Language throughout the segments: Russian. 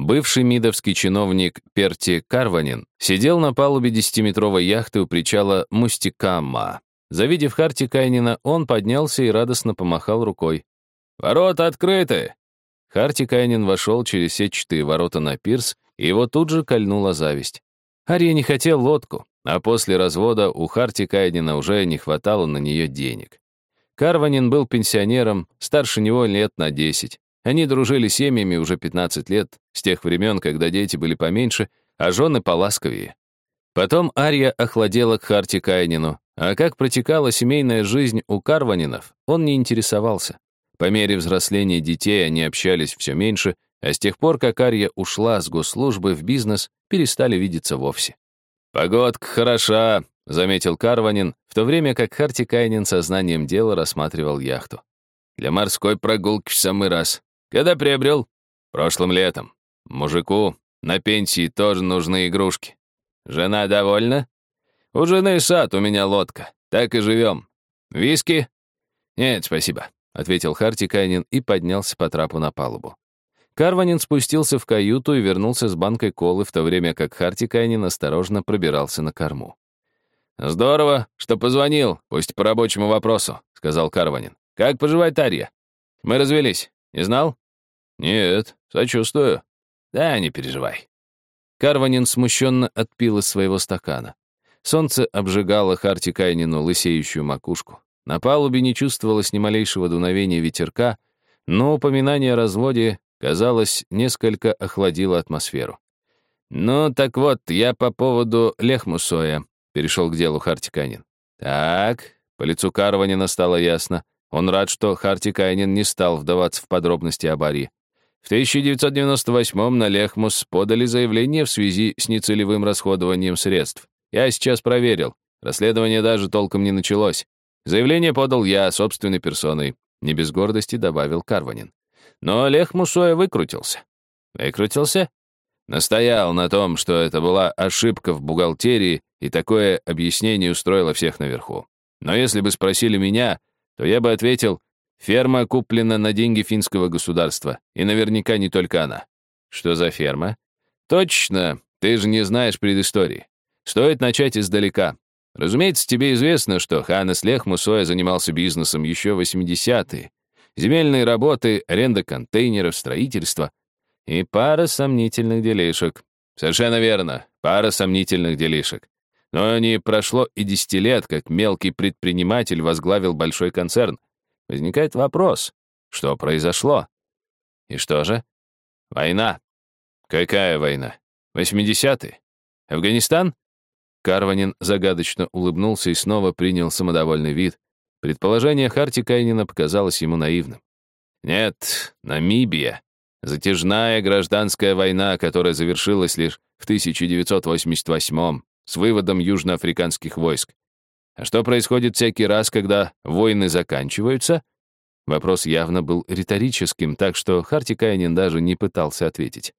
Бывший мидовский чиновник Перти Карванин сидел на палубе десятиметровой яхты у причала Мустикамма. Завидев Харти Кайнина, он поднялся и радостно помахал рукой. «Ворота открыты!» Харти Кайнин вошел через сетчатые ворота на пирс, и его тут же кольнула зависть. Ария не хотел лодку, а после развода у Харти Кайнина уже не хватало на нее денег. Карванин был пенсионером, старше него лет на 10. Они дружили семьями уже 15 лет, с тех времен, когда дети были поменьше, а жены поласковее. Потом Ария охладела к Харти Кайнину, а как протекала семейная жизнь у Карванинов, он не интересовался. По мере взросления детей они общались все меньше, а с тех пор, как Ария ушла с госслужбы в бизнес, перестали видеться вовсе. «Погодка хороша», — заметил Карванин, в то время как Харти Кайнин сознанием дела рассматривал яхту. «Для морской прогулки в самый раз. Когда приобрел? Прошлым летом. Мужику на пенсии тоже нужны игрушки. Жена довольна? У жены сад, у меня лодка. Так и живем. Виски? Нет, спасибо. — ответил Харти Кайнин и поднялся по трапу на палубу. Карванин спустился в каюту и вернулся с банкой колы, в то время как Харти Кайнин осторожно пробирался на корму. «Здорово, что позвонил, пусть по рабочему вопросу», — сказал Карванин. «Как поживает Тарья? Мы развелись. Не знал?» «Нет, сочувствую». «Да, не переживай». Карванин смущенно отпил из своего стакана. Солнце обжигало Харти Кайнину лысеющую макушку. На палубе не чувствовалось ни малейшего дуновения ветерка, но упоминание о разводе, казалось, несколько охладило атмосферу. «Ну, так вот, я по поводу Лехмусоя», — перешел к делу Хартиканин. «Так», — по лицу Карванина стало ясно. Он рад, что Хартиканин не стал вдаваться в подробности о Бари. В 1998-м на Лехмус подали заявление в связи с нецелевым расходованием средств. Я сейчас проверил. Расследование даже толком не началось. Заявление подал я собственной персоной, не без гордости добавил Карванин. Но Олег Мусоя выкрутился. Выкрутился? Настоял на том, что это была ошибка в бухгалтерии, и такое объяснение устроило всех наверху. Но если бы спросили меня, то я бы ответил, ферма куплена на деньги финского государства, и наверняка не только она. Что за ферма? Точно, ты же не знаешь предыстории. Стоит начать издалека. Разумеется, тебе известно, что Ханес Лех занимался бизнесом еще в 80-е. Земельные работы, аренда контейнеров, строительство и пара сомнительных делишек. Совершенно верно, пара сомнительных делишек. Но не прошло и десяти лет, как мелкий предприниматель возглавил большой концерн. Возникает вопрос, что произошло? И что же? Война. Какая война? 80-е? Афганистан? Карванин загадочно улыбнулся и снова принял самодовольный вид. Предположение Харти Кайнина показалось ему наивным. Нет, Намибия. Затяжная гражданская война, которая завершилась лишь в 1988 с выводом южноафриканских войск. А что происходит всякий раз, когда войны заканчиваются? Вопрос явно был риторическим, так что Харти Кайнин даже не пытался ответить.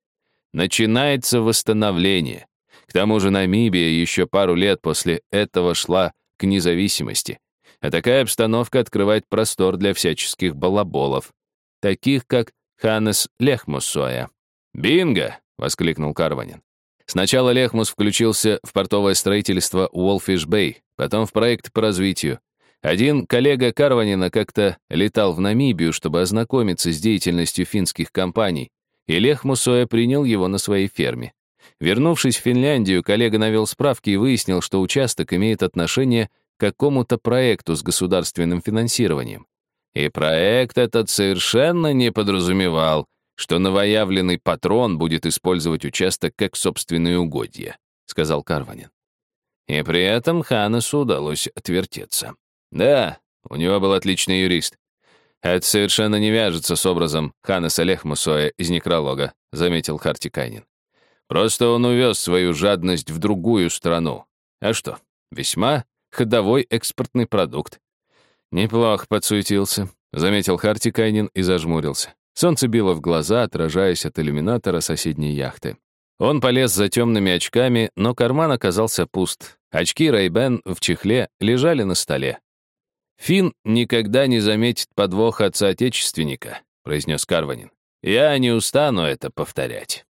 Начинается восстановление. К тому же Намибия еще пару лет после этого шла к независимости. А такая обстановка открывает простор для всяческих балаболов, таких как Ханес Лехмусоя. «Бинго!» — воскликнул Карванин. Сначала Лехмусоя включился в портовое строительство Уолфиш-Бэй, потом в проект по развитию. Один коллега Карванина как-то летал в Намибию, чтобы ознакомиться с деятельностью финских компаний, и Лехмусоя принял его на своей ферме. Вернувшись в Финляндию, коллега навел справки и выяснил, что участок имеет отношение к какому-то проекту с государственным финансированием. И проект этот совершенно не подразумевал, что новоявленный патрон будет использовать участок как собственные угодья, сказал Карванин. И при этом Ханесу удалось отвертеться. Да, у него был отличный юрист. Это совершенно не вяжется с образом Ханеса Лехмусоя из некролога, заметил Хартикайнин. Просто он увез свою жадность в другую страну. А что, весьма ходовой экспортный продукт. Неплохо подсуетился, заметил Харти Кайнин и зажмурился. Солнце било в глаза, отражаясь от иллюминатора соседней яхты. Он полез за темными очками, но карман оказался пуст. Очки Рейбен в чехле лежали на столе. «Фин никогда не заметит подвоха от соотечественника», — произнес Карванин. «Я не устану это повторять».